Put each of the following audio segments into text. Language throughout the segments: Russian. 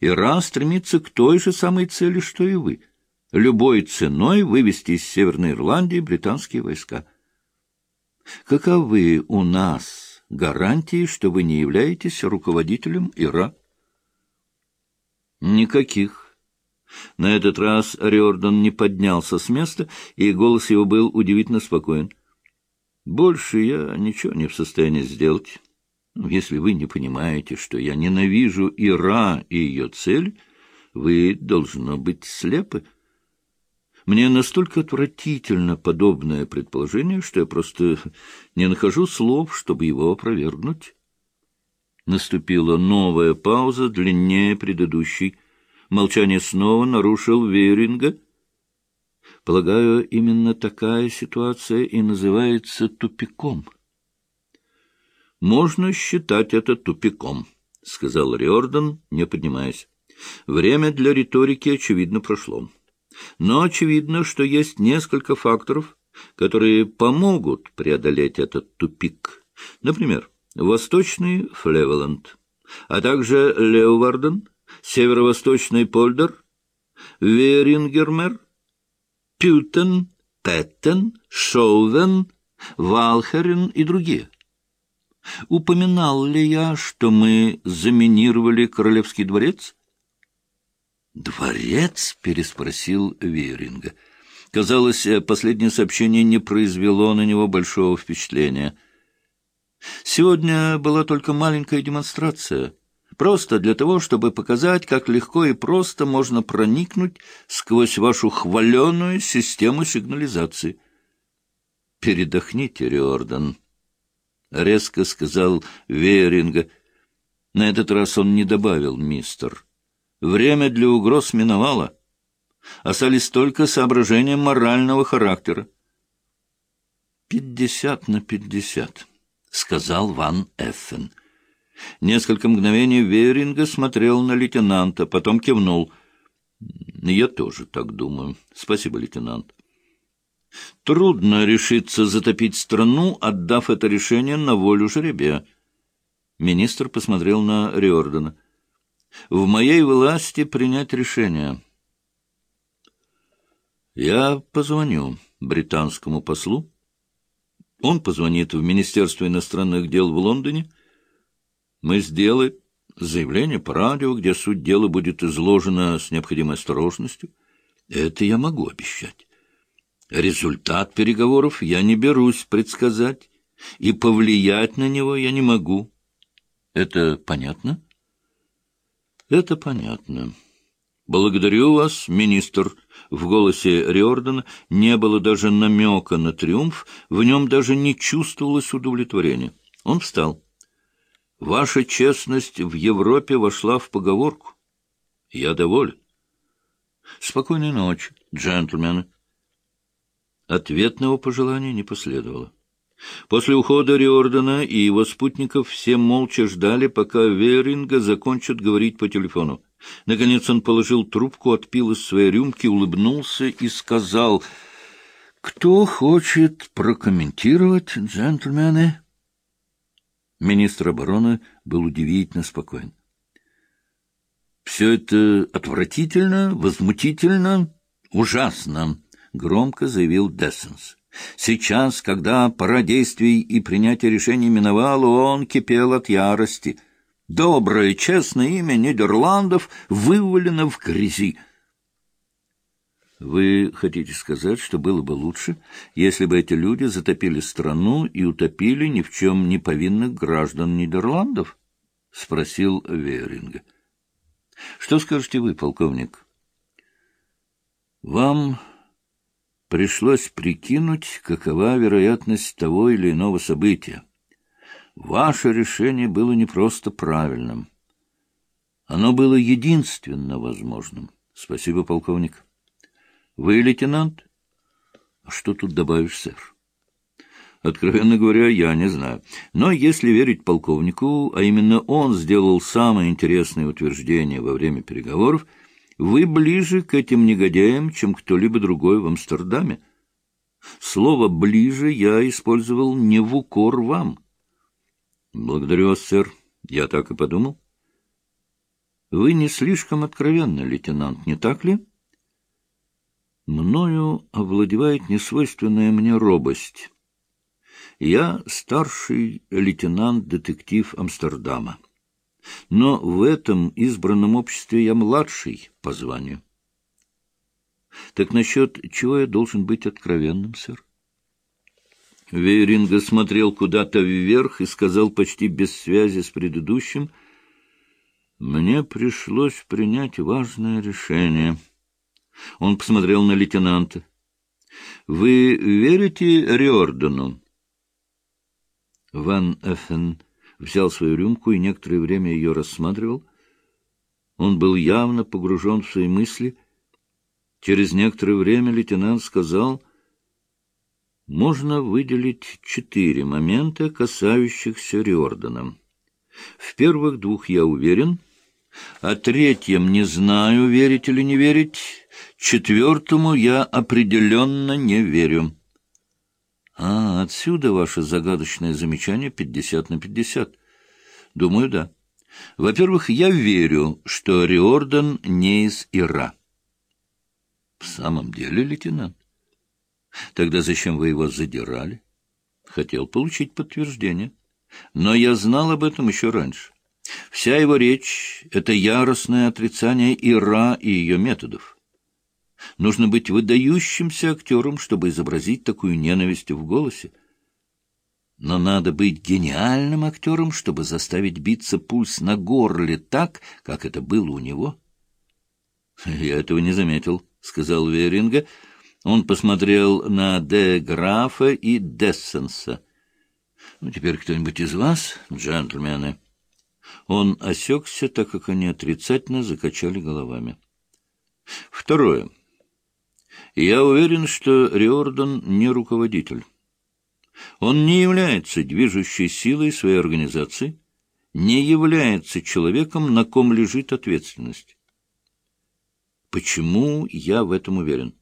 Ира стремится к той же самой цели, что и вы — любой ценой вывести из Северной Ирландии британские войска. Каковы у нас гарантии, что вы не являетесь руководителем Ира? Никаких. На этот раз Риордан не поднялся с места, и голос его был удивительно спокоен. Больше я ничего не в состоянии сделать. Если вы не понимаете, что я ненавижу Ира и ее цель, вы, должно быть, слепы. Мне настолько отвратительно подобное предположение, что я просто не нахожу слов, чтобы его опровергнуть. Наступила новая пауза, длиннее предыдущей. Молчание снова нарушил Веринга. Полагаю, именно такая ситуация и называется тупиком. «Можно считать это тупиком», — сказал Риордан, не поднимаясь. «Время для риторики, очевидно, прошло. Но очевидно, что есть несколько факторов, которые помогут преодолеть этот тупик. Например, восточный Флевеланд, а также Леуварден, северо-восточный Польдер, Верингермер, Пютен, Петтен, Шоувен, Валхерен и другие. Упоминал ли я, что мы заминировали Королевский дворец? «Дворец?» — переспросил Веринга. Казалось, последнее сообщение не произвело на него большого впечатления. «Сегодня была только маленькая демонстрация, просто для того, чтобы показать, как легко и просто можно проникнуть сквозь вашу хваленую систему сигнализации». «Передохните, Риордан», — резко сказал Веринга. На этот раз он не добавил «мистер». Время для угроз миновало. Остались только соображения морального характера. «Пятьдесят на пятьдесят», — сказал Ван Эффен. Несколько мгновений Веринга смотрел на лейтенанта, потом кивнул. «Я тоже так думаю. Спасибо, лейтенант». Трудно решиться затопить страну, отдав это решение на волю жребия. Министр посмотрел на Риордана. В моей власти принять решение. Я позвоню британскому послу. Он позвонит в Министерство иностранных дел в Лондоне. Мы сделаем заявление по радио, где суть дела будет изложена с необходимой осторожностью. Это я могу обещать. Результат переговоров я не берусь предсказать, и повлиять на него я не могу. Это понятно? Это понятно. Благодарю вас, министр. В голосе Риордана не было даже намека на триумф, в нем даже не чувствовалось удовлетворения. Он встал. Ваша честность в Европе вошла в поговорку. Я доволен. Спокойной ночи, джентльмены. Ответного пожелания не последовало. После ухода Риордана и его спутников все молча ждали, пока Веринга закончит говорить по телефону. Наконец он положил трубку, отпил из своей рюмки, улыбнулся и сказал, «Кто хочет прокомментировать, джентльмены?» Министр обороны был удивительно спокоен. «Все это отвратительно, возмутительно, ужасно», — громко заявил Дессенс. Сейчас, когда пора действий и принятия решений миновало, он кипел от ярости. Доброе, честное имя Нидерландов вывалено в грязи. Вы хотите сказать, что было бы лучше, если бы эти люди затопили страну и утопили ни в чем не повинных граждан Нидерландов? — спросил Веринг. — Что скажете вы, полковник? — Вам пришлось прикинуть, какова вероятность того или иного события. Ваше решение было не просто правильным. Оно было единственно возможным. Спасибо, полковник. Вы лейтенант? А что тут добавишь, сэр? Откровенно говоря, я не знаю. Но если верить полковнику, а именно он сделал самое интересное утверждение во время переговоров, вы ближе к этим негодяям, чем кто-либо другой в Амстердаме. Слово «ближе» я использовал не в укор вам. Благодарю вас, сэр. Я так и подумал. Вы не слишком откровенны, лейтенант, не так ли? Мною овладевает несвойственная мне робость. Я старший лейтенант-детектив Амстердама. Но в этом избранном обществе я младший по званию. Так насчет чего я должен быть откровенным, сэр? Вейринга смотрел куда-то вверх и сказал почти без связи с предыдущим, «Мне пришлось принять важное решение». Он посмотрел на лейтенанта. «Вы верите Риордану?» Ван Эффен взял свою рюмку и некоторое время ее рассматривал. Он был явно погружен в свои мысли. Через некоторое время лейтенант сказал, «Можно выделить четыре момента, касающихся Риордана. В первых двух я уверен, о третьем не знаю, верить или не верить, четвертому я определенно не верю». А, отсюда ваше загадочное замечание пятьдесят на пятьдесят. Думаю, да. Во-первых, я верю, что Риордан не из Ира. В самом деле, лейтенант? Тогда зачем вы его задирали? Хотел получить подтверждение. Но я знал об этом еще раньше. Вся его речь — это яростное отрицание Ира и ее методов. Нужно быть выдающимся актером, чтобы изобразить такую ненависть в голосе. Но надо быть гениальным актером, чтобы заставить биться пульс на горле так, как это было у него. — Я этого не заметил, — сказал Веринга. Он посмотрел на де Графа и Дессенса. — Ну, теперь кто-нибудь из вас, джентльмены? Он осекся, так как они отрицательно закачали головами. — Второе. — я уверен, что Риордан не руководитель. Он не является движущей силой своей организации, не является человеком, на ком лежит ответственность. Почему я в этом уверен?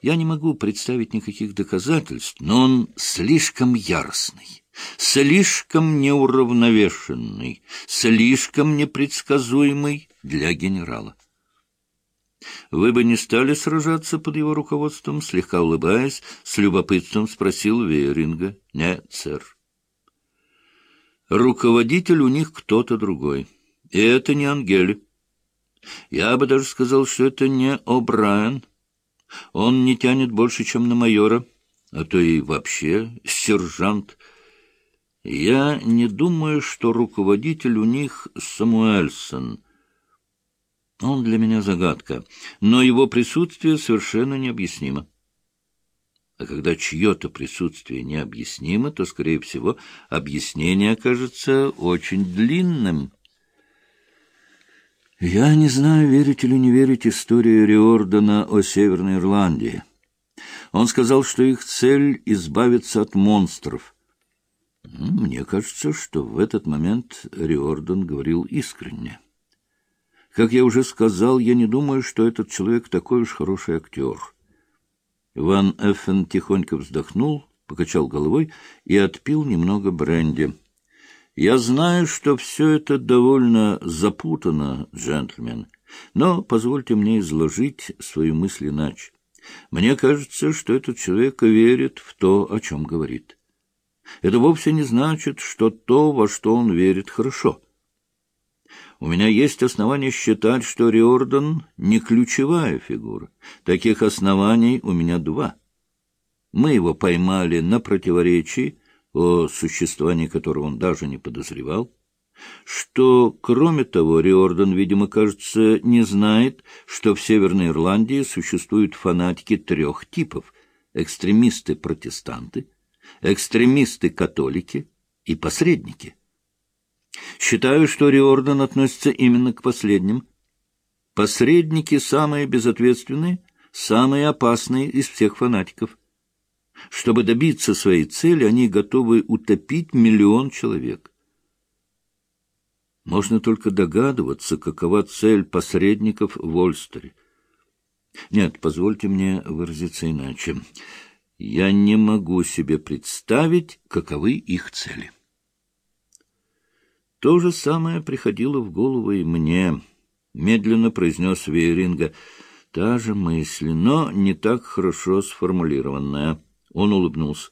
Я не могу представить никаких доказательств, но он слишком яростный, слишком неуравновешенный, слишком непредсказуемый для генерала. Вы бы не стали сражаться под его руководством? Слегка улыбаясь, с любопытством спросил Вейринга. Нет, сэр. Руководитель у них кто-то другой. И это не Ангель. Я бы даже сказал, что это не О'Брайен. Он не тянет больше, чем на майора, а то и вообще сержант. Я не думаю, что руководитель у них Самуэльсон — он для меня загадка, но его присутствие совершенно необъяснимо. А когда чье-то присутствие необъяснимо, то, скорее всего, объяснение окажется очень длинным. Я не знаю, верить или не верить истории Риордана о Северной Ирландии. Он сказал, что их цель — избавиться от монстров. Мне кажется, что в этот момент Риордан говорил искренне. Как я уже сказал, я не думаю, что этот человек такой уж хороший актер. Ван Эффен тихонько вздохнул, покачал головой и отпил немного бренди. Я знаю, что все это довольно запутано, джентльмен, но позвольте мне изложить свои мысли иначе. Мне кажется, что этот человек верит в то, о чем говорит. Это вовсе не значит, что то, во что он верит, хорошо. У меня есть основания считать, что Риордан не ключевая фигура. Таких оснований у меня два. Мы его поймали на противоречии, о существовании которого он даже не подозревал, что, кроме того, Риордан, видимо, кажется, не знает, что в Северной Ирландии существуют фанатики трех типов — экстремисты-протестанты, экстремисты-католики и посредники — Считаю, что Риордан относится именно к последним. Посредники самые безответственные, самые опасные из всех фанатиков. Чтобы добиться своей цели, они готовы утопить миллион человек. Можно только догадываться, какова цель посредников в Ольстере. Нет, позвольте мне выразиться иначе. Я не могу себе представить, каковы их цели. То же самое приходило в голову и мне. — медленно произнес Вейринга. — Та же мысль, но не так хорошо сформулированная. Он улыбнулся.